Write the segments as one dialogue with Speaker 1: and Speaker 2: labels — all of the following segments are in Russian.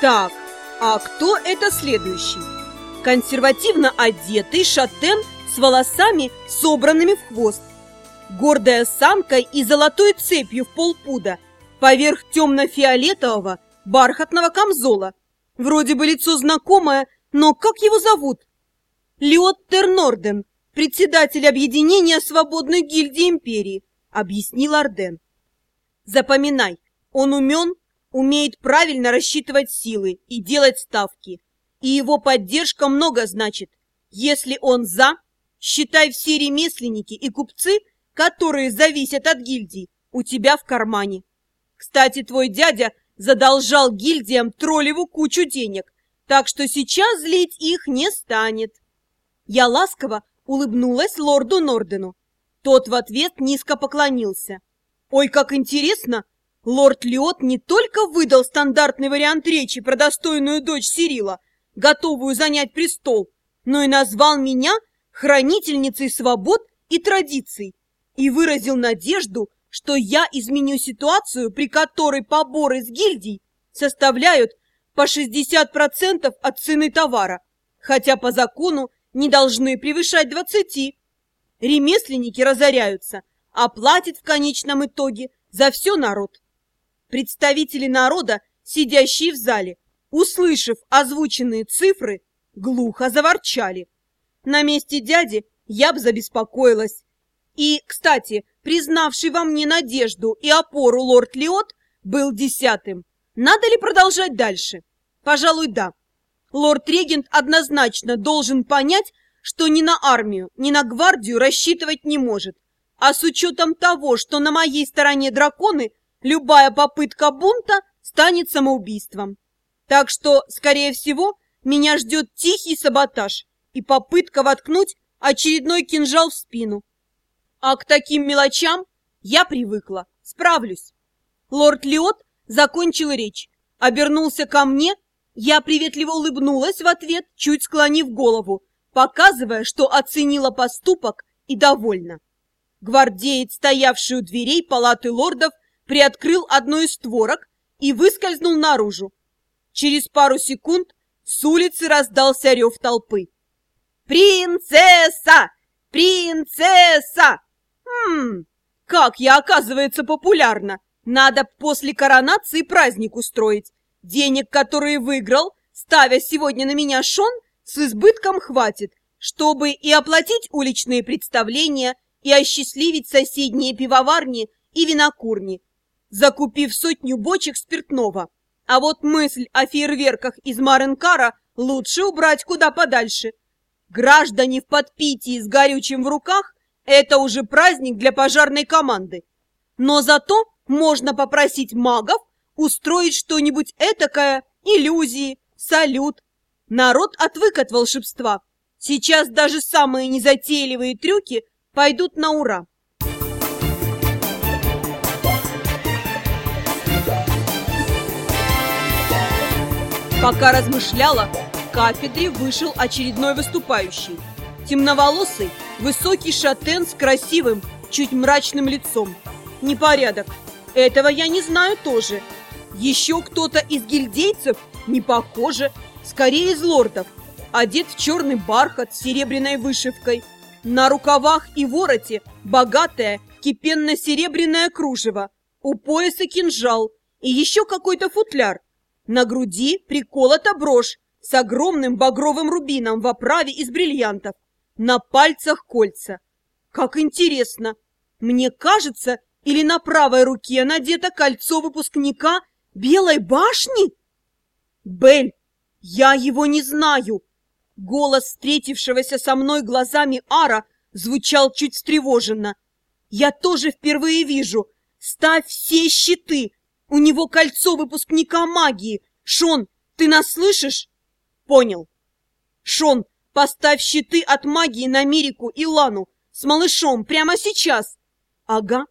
Speaker 1: Так, а кто это следующий? Консервативно одетый шатен с волосами, собранными в хвост. Гордая самка и золотой цепью в полпуда, поверх темно-фиолетового бархатного камзола. Вроде бы лицо знакомое, но как его зовут? Лиоттер Норден, председатель объединения свободной гильдии империи, объяснил Арден. Запоминай, он умен, умеет правильно рассчитывать силы и делать ставки. И его поддержка много значит. Если он за, считай все ремесленники и купцы, которые зависят от гильдий, у тебя в кармане. Кстати, твой дядя задолжал гильдиям троллеву кучу денег, так что сейчас злить их не станет. Я ласково улыбнулась лорду Нордену. Тот в ответ низко поклонился. Ой, как интересно! Лорд Лиот не только выдал стандартный вариант речи про достойную дочь Сирила, готовую занять престол, но и назвал меня хранительницей свобод и традиций и выразил надежду, что я изменю ситуацию, при которой поборы с гильдий составляют по 60% от цены товара, хотя по закону не должны превышать 20. Ремесленники разоряются, а платит в конечном итоге за все народ. Представители народа, сидящие в зале, услышав озвученные цифры, глухо заворчали. На месте дяди я бы забеспокоилась. И, кстати, признавший во мне надежду и опору лорд Лиот был десятым. Надо ли продолжать дальше? Пожалуй, да. Лорд-регент однозначно должен понять, что ни на армию, ни на гвардию рассчитывать не может. А с учетом того, что на моей стороне драконы, любая попытка бунта станет самоубийством. Так что, скорее всего, меня ждет тихий саботаж и попытка воткнуть очередной кинжал в спину. А к таким мелочам я привыкла, справлюсь. Лорд Лиот закончил речь, обернулся ко мне я приветливо улыбнулась в ответ, чуть склонив голову, показывая, что оценила поступок и довольна. Гвардеец, стоявший у дверей палаты лордов, приоткрыл одну из створок и выскользнул наружу. Через пару секунд с улицы раздался рев толпы. «Принцесса! Принцесса! Хм, как я, оказывается, популярна! Надо после коронации праздник устроить. Денег, которые выиграл, ставя сегодня на меня Шон, с избытком хватит, чтобы и оплатить уличные представления, и осчастливить соседние пивоварни и винокурни, закупив сотню бочек спиртного. А вот мысль о фейерверках из Маренкара лучше убрать куда подальше. Граждане в подпитии с горючим в руках – это уже праздник для пожарной команды. Но зато можно попросить магов устроить что-нибудь этакое, иллюзии, салют. Народ отвык от волшебства. Сейчас даже самые незатейливые трюки пойдут на ура. Пока размышляла, к кафедре вышел очередной выступающий. Темноволосый, высокий шатен с красивым, чуть мрачным лицом. Непорядок. Этого я не знаю тоже. Еще кто-то из гильдейцев не похоже, скорее из лордов, одет в черный бархат с серебряной вышивкой. На рукавах и вороте богатое кипенно-серебряное кружево, у пояса кинжал и еще какой-то футляр. На груди приколота брошь с огромным багровым рубином в оправе из бриллиантов. На пальцах кольца. Как интересно! Мне кажется, или на правой руке надето кольцо выпускника Белой башни? Бель, я его не знаю. Голос встретившегося со мной глазами Ара звучал чуть встревоженно. Я тоже впервые вижу. Ставь все щиты. У него кольцо выпускника магии. Шон, ты нас слышишь? Понял. Шон, поставь щиты от магии на Мирику и Лану с малышом прямо сейчас. Ага.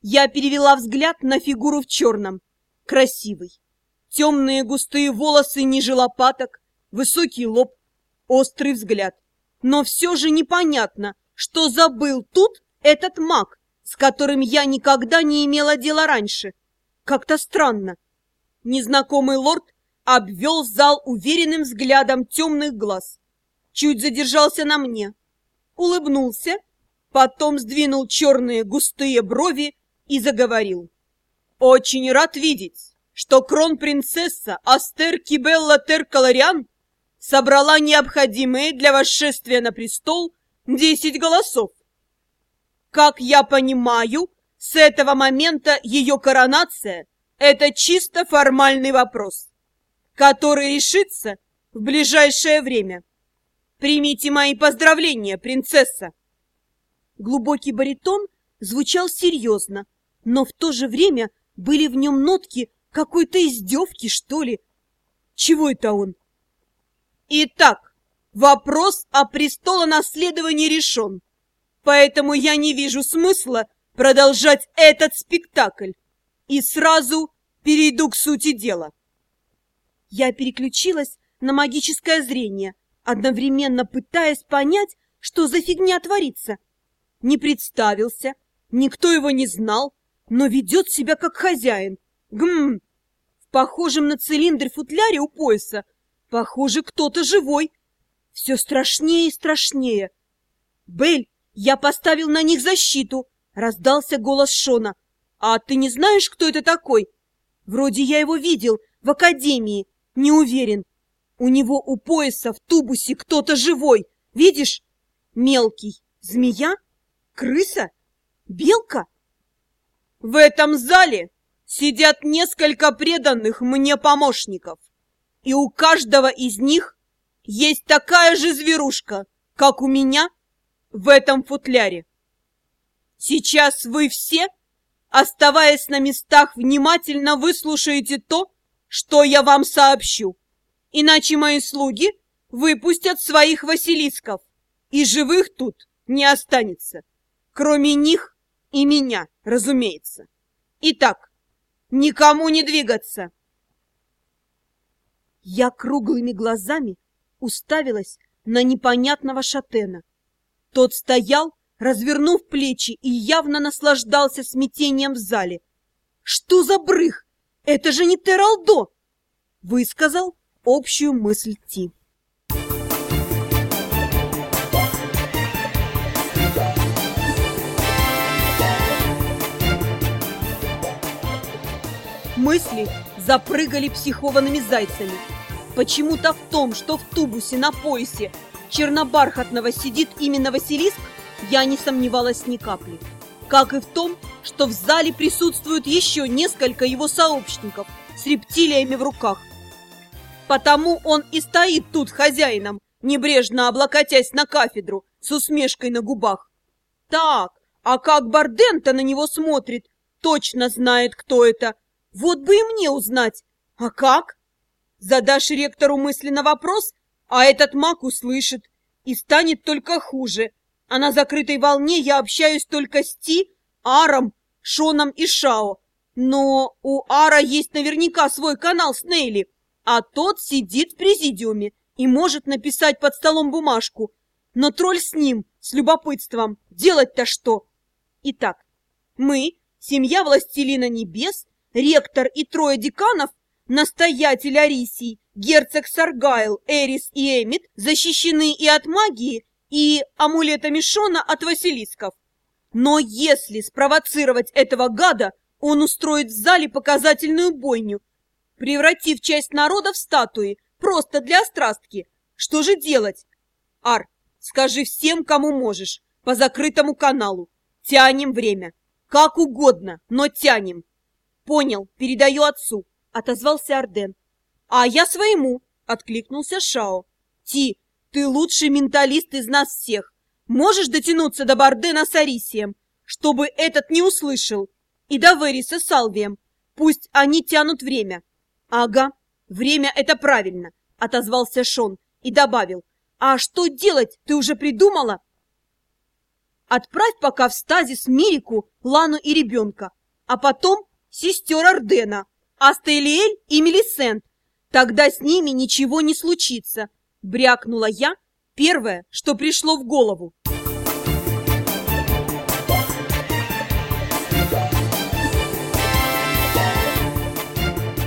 Speaker 1: Я перевела взгляд на фигуру в черном красивый. Темные густые волосы ниже лопаток, высокий лоб, острый взгляд. Но все же непонятно, что забыл тут этот маг, с которым я никогда не имела дела раньше. Как-то странно. Незнакомый лорд обвел зал уверенным взглядом темных глаз. Чуть задержался на мне, улыбнулся, потом сдвинул черные густые брови и заговорил. «Очень рад видеть, что кронпринцесса Астер Кибелла Теркалариан собрала необходимые для восшествия на престол десять голосов. Как я понимаю, с этого момента ее коронация – это чисто формальный вопрос, который решится в ближайшее время. Примите мои поздравления, принцесса!» Глубокий баритон звучал серьезно, но в то же время были в нем нотки какой-то издевки, что ли. Чего это он? Итак, вопрос о престолонаследовании решен, поэтому я не вижу смысла продолжать этот спектакль и сразу перейду к сути дела. Я переключилась на магическое зрение, одновременно пытаясь понять, что за фигня творится. Не представился, никто его не знал, но ведет себя как хозяин. Гм! В похожем на цилиндр футляре у пояса, похоже, кто-то живой. Все страшнее и страшнее. Бель, я поставил на них защиту, Раздался голос Шона. «А ты не знаешь, кто это такой?» «Вроде я его видел в академии. Не уверен. У него у пояса в тубусе кто-то живой. Видишь? Мелкий. Змея? Крыса? Белка?» «В этом зале сидят несколько преданных мне помощников, и у каждого из них есть такая же зверушка, как у меня в этом футляре. Сейчас вы все, оставаясь на местах, внимательно выслушаете то, что я вам сообщу. Иначе мои слуги выпустят своих василисков, и живых тут не останется. Кроме них и меня, разумеется. Итак, никому не двигаться. Я круглыми глазами уставилась на непонятного шатена. Тот стоял, развернув плечи и явно наслаждался смятением в зале. «Что за брых? Это же не Тералдо!» Высказал общую мысль Ти. Мысли запрыгали психованными зайцами. Почему-то в том, что в тубусе на поясе чернобархатного сидит именно Василиск, я не сомневалась ни капли. Как и в том, что в зале присутствуют еще несколько его сообщников с рептилиями в руках. Потому он и стоит тут хозяином, небрежно облокотясь на кафедру с усмешкой на губах. Так, а как Барден-то на него смотрит, точно знает, кто это. Вот бы и мне узнать. А как? Задашь ректору мысленно вопрос, а этот маг услышит, и станет только хуже а на закрытой волне я общаюсь только с Ти, Аром, Шоном и Шао. Но у Ара есть наверняка свой канал с Нейли, а тот сидит в президиуме и может написать под столом бумажку. Но тролль с ним, с любопытством, делать-то что? Итак, мы, семья Властелина Небес, ректор и трое деканов, настоятель Арисий, герцог Саргайл, Эрис и Эмит, защищены и от магии, и амулетами Шона от Василисков. Но если спровоцировать этого гада, он устроит в зале показательную бойню, превратив часть народа в статуи, просто для острастки. Что же делать? Ар, скажи всем, кому можешь, по закрытому каналу. Тянем время. Как угодно, но тянем. Понял, передаю отцу, отозвался Арден. А я своему, откликнулся Шао. Ти, ты лучший менталист из нас всех. Можешь дотянуться до Бардена с Арисием, чтобы этот не услышал, и до Вериса с Алвием. Пусть они тянут время. Ага, время это правильно, отозвался Шон и добавил. А что делать, ты уже придумала? Отправь пока в стазис Мирику, Лану и ребенка, а потом сестер Ардена, Астелиэль и Мелисент. Тогда с ними ничего не случится. Брякнула я первое, что пришло в голову.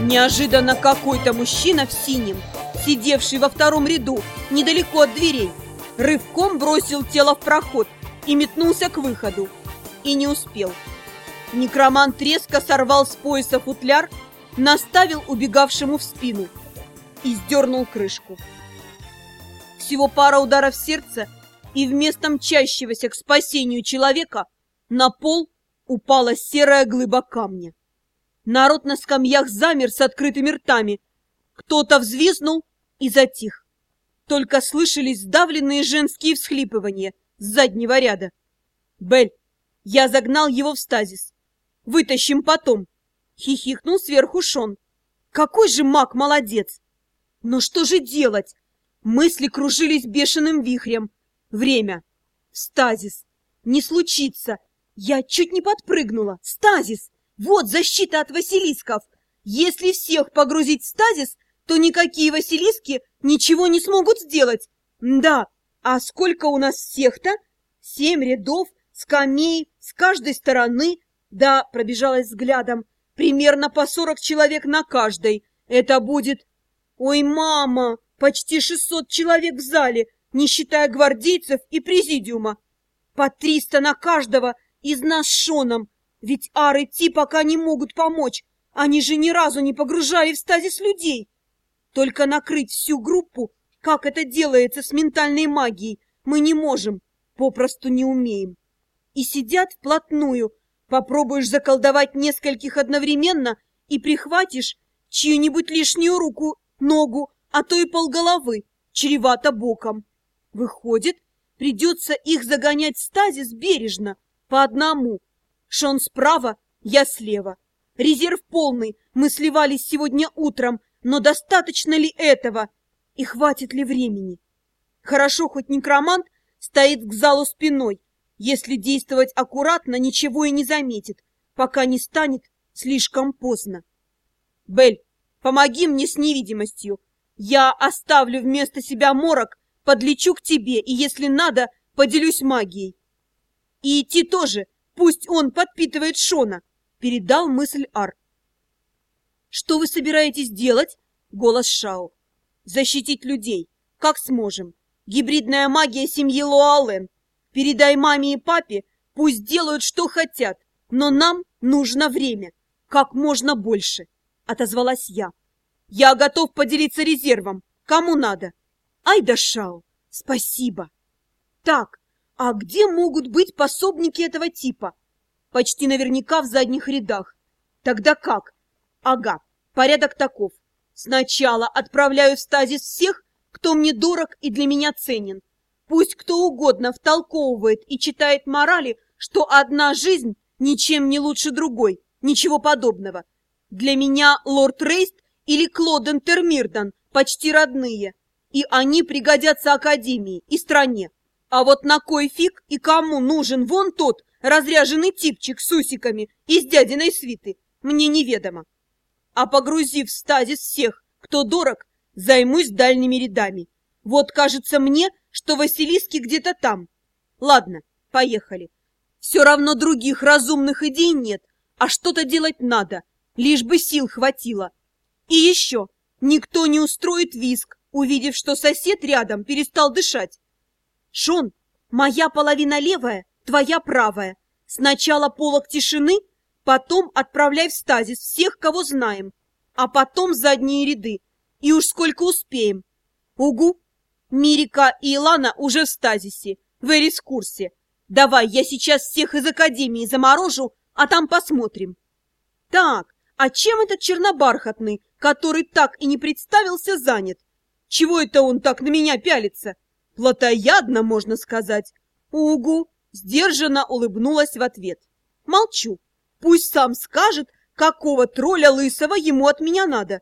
Speaker 1: Неожиданно какой-то мужчина в синем, сидевший во втором ряду, недалеко от дверей, рывком бросил тело в проход и метнулся к выходу. И не успел. Некромант резко сорвал с пояса футляр, наставил убегавшему в спину и сдернул крышку. Всего пара ударов сердца, и вместо мчащегося к спасению человека на пол упала серая глыба камня. Народ на скамьях замер с открытыми ртами. Кто-то взвизнул и затих. Только слышались сдавленные женские всхлипывания с заднего ряда. «Бель, я загнал его в стазис. Вытащим потом!» Хихикнул сверху Шон. «Какой же маг молодец!» «Но что же делать?» Мысли кружились бешеным вихрем. Время. Стазис. Не случится. Я чуть не подпрыгнула. Стазис. Вот защита от василисков. Если всех погрузить в стазис, то никакие василиски ничего не смогут сделать. Да, а сколько у нас всех-то? Семь рядов, скамей, с каждой стороны. Да, пробежалась взглядом. Примерно по сорок человек на каждой. Это будет... Ой, мама, почти шестьсот человек в зале, не считая гвардейцев и президиума. По триста на каждого из нас Шоном. Ведь Ар Ти пока не могут помочь. Они же ни разу не погружали в стазис людей. Только накрыть всю группу, как это делается с ментальной магией, мы не можем, попросту не умеем. И сидят вплотную. Попробуешь заколдовать нескольких одновременно и прихватишь чью-нибудь лишнюю руку, ногу, а то и полголовы, чревато боком. Выходит, придется их загонять в стазис бережно, по одному, Шон справа, я слева. Резерв полный, мы сливались сегодня утром, но достаточно ли этого? И хватит ли времени? Хорошо, хоть некромант стоит к залу спиной. Если действовать аккуратно, ничего и не заметит, пока не станет слишком поздно. Бель, помоги мне с невидимостью. Я оставлю вместо себя морок, подлечу к тебе, и, если надо, поделюсь магией. И идти тоже, Пусть он подпитывает Шона, передал мысль Ар. Что вы собираетесь делать? Голос Шао. Защитить людей. Как сможем. Гибридная магия семьи Луален. Передай маме и папе, пусть делают, что хотят, но нам нужно время. Как можно больше. Отозвалась я. Я готов поделиться резервом. Кому надо? Ай да Шао, спасибо. Так, а где могут быть пособники этого типа? Почти наверняка в задних рядах. Тогда как? Ага, порядок таков. Сначала отправляю в стазис всех, кто мне дорог и для меня ценен. Пусть кто угодно втолковывает и читает морали, что одна жизнь ничем не лучше другой, ничего подобного. Для меня лорд Рейст или Клоден Термирдан почти родные, и они пригодятся Академии и стране. А вот на кой фиг и кому нужен вон тот разряженный типчик с усиками из дядиной свиты, мне неведомо. А погрузив в стазис всех, кто дорог, займусь дальними рядами. Вот кажется мне, что Василиски где-то там. Ладно, поехали. Все равно других разумных идей нет, а что-то делать надо, лишь бы сил хватило. И еще, никто не устроит виск, увидев, что сосед рядом перестал дышать. Шон, моя половина левая, твоя правая. Сначала полок тишины, потом отправляй в стазис всех, кого знаем, а потом задние ряды. И уж сколько успеем. Угу. Мирика и Илана уже в стазисе, в Эрис-курсе. Давай, я сейчас всех из Академии заморожу, а там посмотрим. Так, а чем этот чернобархатный, который так и не представился, занят? Чего это он так на меня пялится? Платоядно, можно сказать. Угу, сдержанно улыбнулась в ответ. Молчу. Пусть сам скажет, какого тролля лысого ему от меня надо.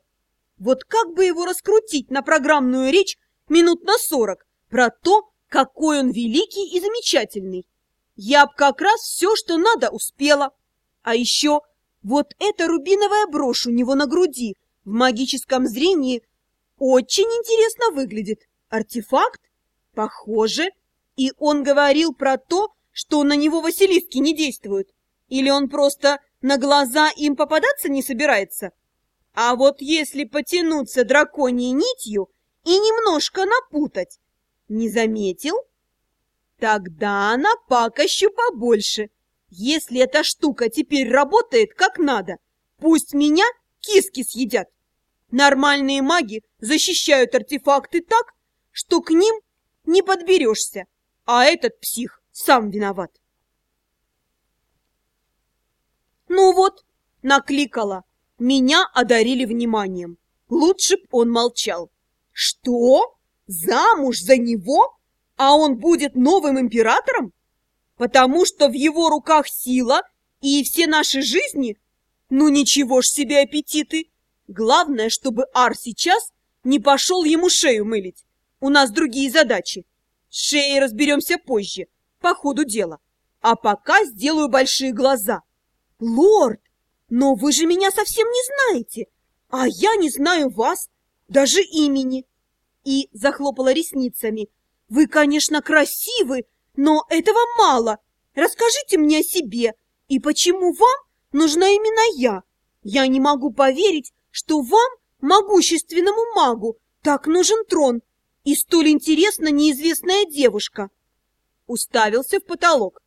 Speaker 1: Вот как бы его раскрутить на программную речь минут на сорок про то, какой он великий и замечательный. Я б как раз все, что надо, успела. А еще вот эта рубиновая брошь у него на груди в магическом зрении очень интересно выглядит. Артефакт? Похоже. И он говорил про то, что на него Василиски не действуют. Или он просто на глаза им попадаться не собирается? А вот если потянуться драконьей нитью и немножко напутать, не заметил? Тогда напакощу побольше. Если эта штука теперь работает как надо, пусть меня киски съедят. Нормальные маги защищают артефакты так, что к ним не подберешься, а этот псих сам виноват. Ну вот, накликала. Меня одарили вниманием. Лучше б он молчал. Что? Замуж за него? А он будет новым императором? Потому что в его руках сила и все наши жизни? Ну ничего ж себе аппетиты! Главное, чтобы Ар сейчас не пошел ему шею мылить. У нас другие задачи. С шеей разберемся позже, по ходу дела. А пока сделаю большие глаза. Лорд, но вы же меня совсем не знаете, а я не знаю вас, даже имени. И захлопала ресницами. Вы, конечно, красивы, но этого мало. Расскажите мне о себе. И почему вам нужна именно я? Я не могу поверить, что вам, могущественному магу, так нужен трон и столь интересна неизвестная девушка. Уставился в потолок.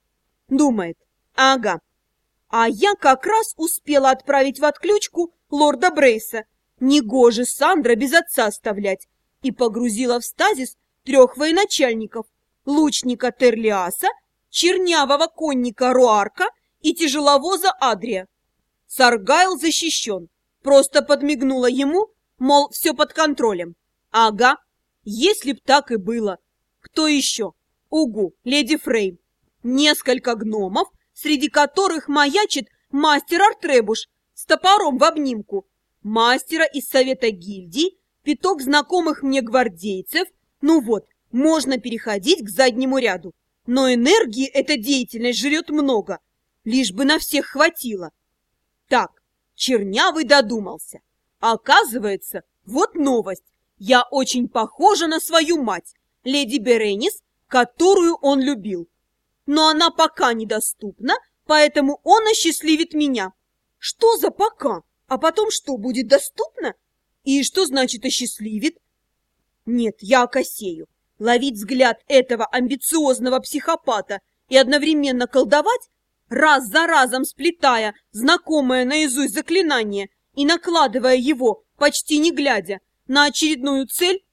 Speaker 1: Думает, ага, а я как раз успела отправить в отключку лорда Брейса. Негоже Сандра без отца оставлять. И погрузила в стазис трех военачальников. Лучника Терлиаса, чернявого конника Руарка и тяжеловоза Адрия. Саргайл защищен. Просто подмигнула ему, мол, все под контролем. Ага, если б так и было. Кто еще? Угу, леди Фрейм. Несколько гномов, среди которых маячит мастер Артребуш с топором в обнимку, мастера из совета гильдий, пяток знакомых мне гвардейцев. Ну вот, можно переходить к заднему ряду. Но энергии эта деятельность жрет много, лишь бы на всех хватило. Так, Чернявый додумался. Оказывается, вот новость. Я очень похожа на свою мать, леди Беренис, которую он любил. Но она пока недоступна, поэтому он осчастливит меня. Что за пока? А потом что, будет доступно? И что значит осчастливит? Нет, я окосею. Ловить взгляд этого амбициозного психопата и одновременно колдовать раз за разом сплетая знакомое наизусть заклинание и накладывая его, почти не глядя, на очередную цель,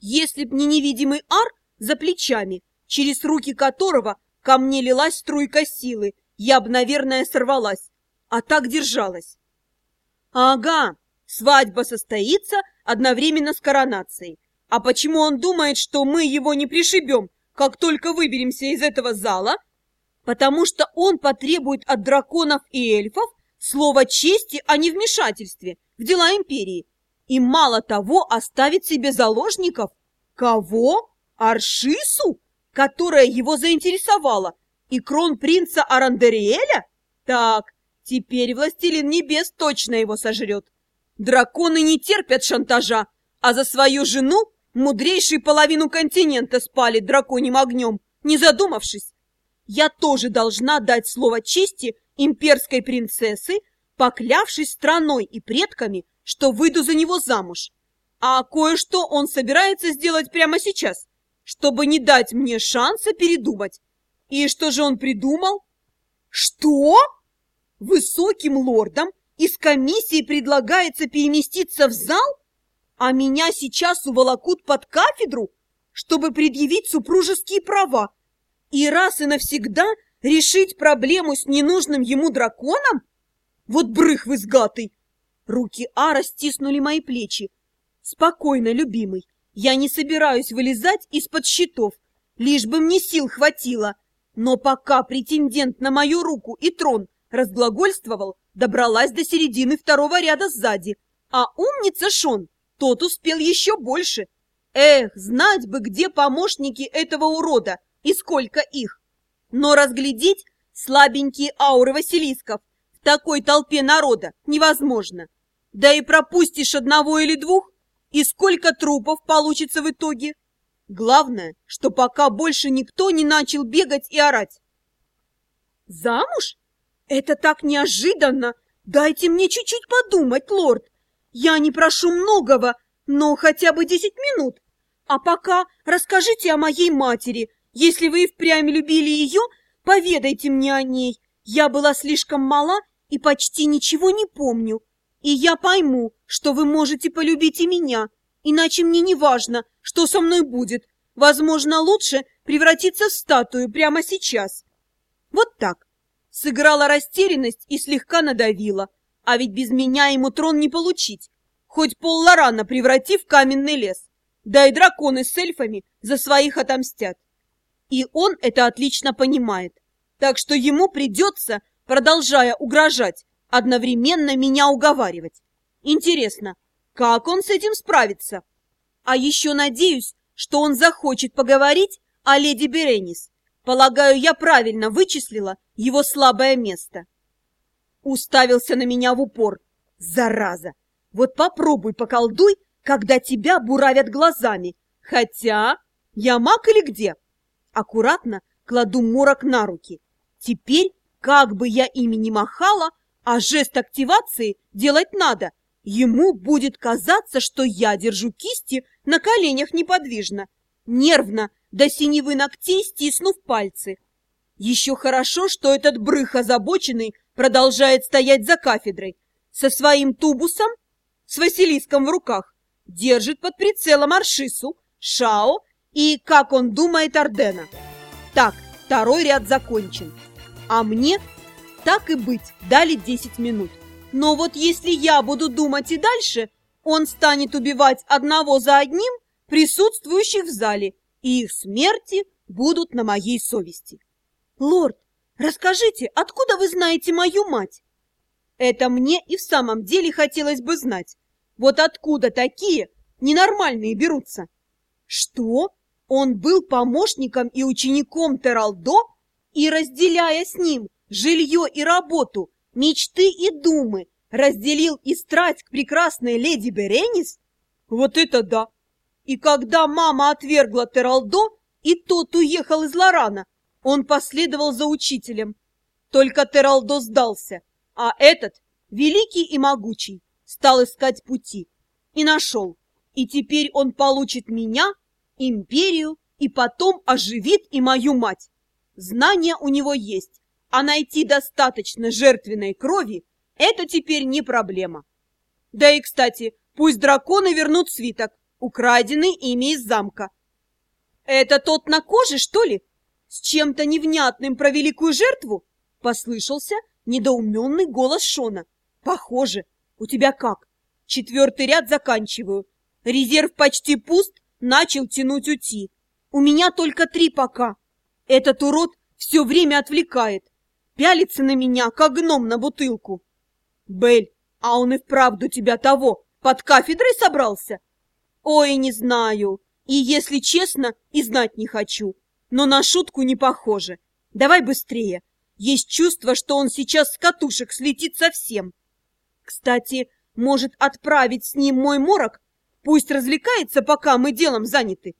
Speaker 1: если б не невидимый ар за плечами, через руки которого ко мне лилась струйка силы, я бы, наверное, сорвалась, а так держалась. Ага, свадьба состоится одновременно с коронацией. А почему он думает, что мы его не пришибем, как только выберемся из этого зала – потому что он потребует от драконов и эльфов слова чести о невмешательстве в дела империи. И мало того, оставит себе заложников. Кого? Аршису, которая его заинтересовала, и кронпринца Арандериэля? Так, теперь властелин небес точно его сожрет. Драконы не терпят шантажа, а за свою жену мудрейший половину континента спали драконьим огнем, не задумавшись я тоже должна дать слово чести имперской принцессы, поклявшись страной и предками, что выйду за него замуж. А кое-что он собирается сделать прямо сейчас, чтобы не дать мне шанса передумать. И что же он придумал? Что? Высоким лордом из комиссии предлагается переместиться в зал? А меня сейчас уволокут под кафедру, чтобы предъявить супружеские права и раз и навсегда решить проблему с ненужным ему драконом? Вот брых вы сгатый! Руки Ара стиснули мои плечи. Спокойно, любимый, я не собираюсь вылезать из-под щитов, лишь бы мне сил хватило. Но пока претендент на мою руку и трон разглагольствовал, добралась до середины второго ряда сзади. А умница Шон, тот успел еще больше. Эх, знать бы, где помощники этого урода, и сколько их. Но разглядеть слабенькие ауры Василисков в такой толпе народа невозможно. Да и пропустишь одного или двух, и сколько трупов получится в итоге. Главное, что пока больше никто не начал бегать и орать. Замуж? Это так неожиданно! Дайте мне чуть-чуть подумать, лорд. Я не прошу многого, но хотя бы десять минут. А пока расскажите о моей матери. Если вы и впрямь любили ее, поведайте мне о ней. Я была слишком мала и почти ничего не помню. И я пойму, что вы можете полюбить и меня, иначе мне не важно, что со мной будет. Возможно, лучше превратиться в статую прямо сейчас. Вот так. Сыграла растерянность и слегка надавила. А ведь без меня ему трон не получить. Хоть пол Лорана преврати в каменный лес. Да и драконы с эльфами за своих отомстят. И он это отлично понимает. Так что ему придется, продолжая угрожать, одновременно меня уговаривать. Интересно, как он с этим справится? А еще надеюсь, что он захочет поговорить о леди Беренис. Полагаю, я правильно вычислила его слабое место. Уставился на меня в упор. Зараза! Вот попробуй поколдуй, когда тебя буравят глазами. Хотя, я маг или где? Аккуратно кладу морок на руки. Теперь, как бы я ими ни махала, а жест активации делать надо. Ему будет казаться, что я держу кисти на коленях неподвижно, нервно, до синевы ногтей стиснув пальцы. Еще хорошо, что этот брых озабоченный продолжает стоять за кафедрой, со своим тубусом, с Василиском в руках, держит под прицелом Аршису, Шао и, как он думает, Ордена. Так, второй ряд закончен. А мне так и быть, дали 10 минут. Но вот если я буду думать и дальше, он станет убивать одного за одним присутствующих в зале, и их смерти будут на моей совести. Лорд, расскажите, откуда вы знаете мою мать? Это мне и в самом деле хотелось бы знать. Вот откуда такие ненормальные берутся? Что? Он был помощником и учеником Тералдо и, разделяя с ним жилье и работу, мечты и думы, разделил и страсть к прекрасной леди Беренис? Вот это да! И когда мама отвергла Тералдо, и тот уехал из Лорана, он последовал за учителем. Только Тералдо сдался, а этот, великий и могучий, стал искать пути. И нашел. И теперь он получит меня, империю, и потом оживит и мою мать. Знания у него есть, а найти достаточно жертвенной крови – это теперь не проблема. Да и, кстати, пусть драконы вернут свиток, украденный ими из замка. Это тот на коже, что ли? С чем-то невнятным про великую жертву? Послышался недоуменный голос Шона. Похоже. У тебя как? Четвертый ряд заканчиваю. Резерв почти пуст, начал тянуть ути. У меня только три пока. Этот урод все время отвлекает пялится на меня, как гном на бутылку. Бель, а он и вправду тебя того, под кафедрой собрался? Ой, не знаю. И, если честно, и знать не хочу. Но на шутку не похоже. Давай быстрее. Есть чувство, что он сейчас с катушек слетит совсем. Кстати, может отправить с ним мой морок? Пусть развлекается, пока мы делом заняты.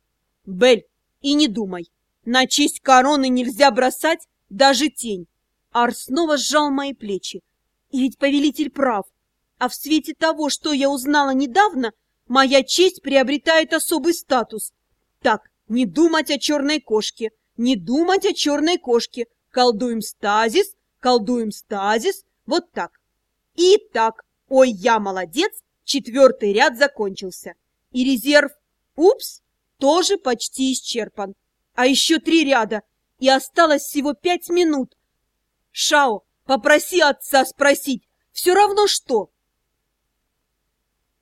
Speaker 1: Бель, и не думай. На честь короны нельзя бросать даже тень. Ар снова сжал мои плечи. И ведь повелитель прав. А в свете того, что я узнала недавно, моя честь приобретает особый статус. Так, не думать о черной кошке, не думать о черной кошке. Колдуем стазис, колдуем стазис, вот так. И так, ой, я молодец, четвертый ряд закончился. И резерв, упс, тоже почти исчерпан. А еще три ряда, и осталось всего пять минут. Шао, попроси отца спросить, все равно что.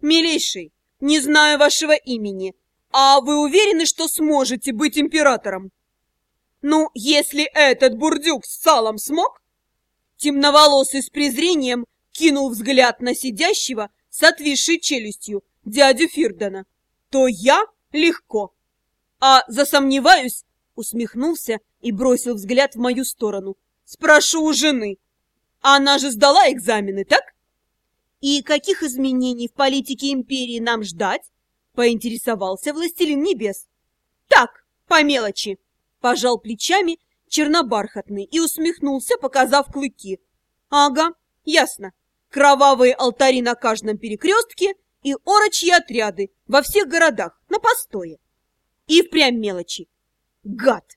Speaker 1: Милейший, не знаю вашего имени, а вы уверены, что сможете быть императором? Ну, если этот бурдюк с салом смог? Темноволосый с презрением кинул взгляд на сидящего с отвисшей челюстью дядю Фирдона. То я легко. А засомневаюсь, усмехнулся и бросил взгляд в мою сторону. Спрошу у жены. Она же сдала экзамены, так? И каких изменений в политике империи нам ждать? Поинтересовался властелин небес. Так, по мелочи. Пожал плечами чернобархатный и усмехнулся, показав клыки. Ага, ясно. кровавые алтари на каждом перекрестке и орочьи отряды во всех городах на постое. И впрямь мелочи. Гад!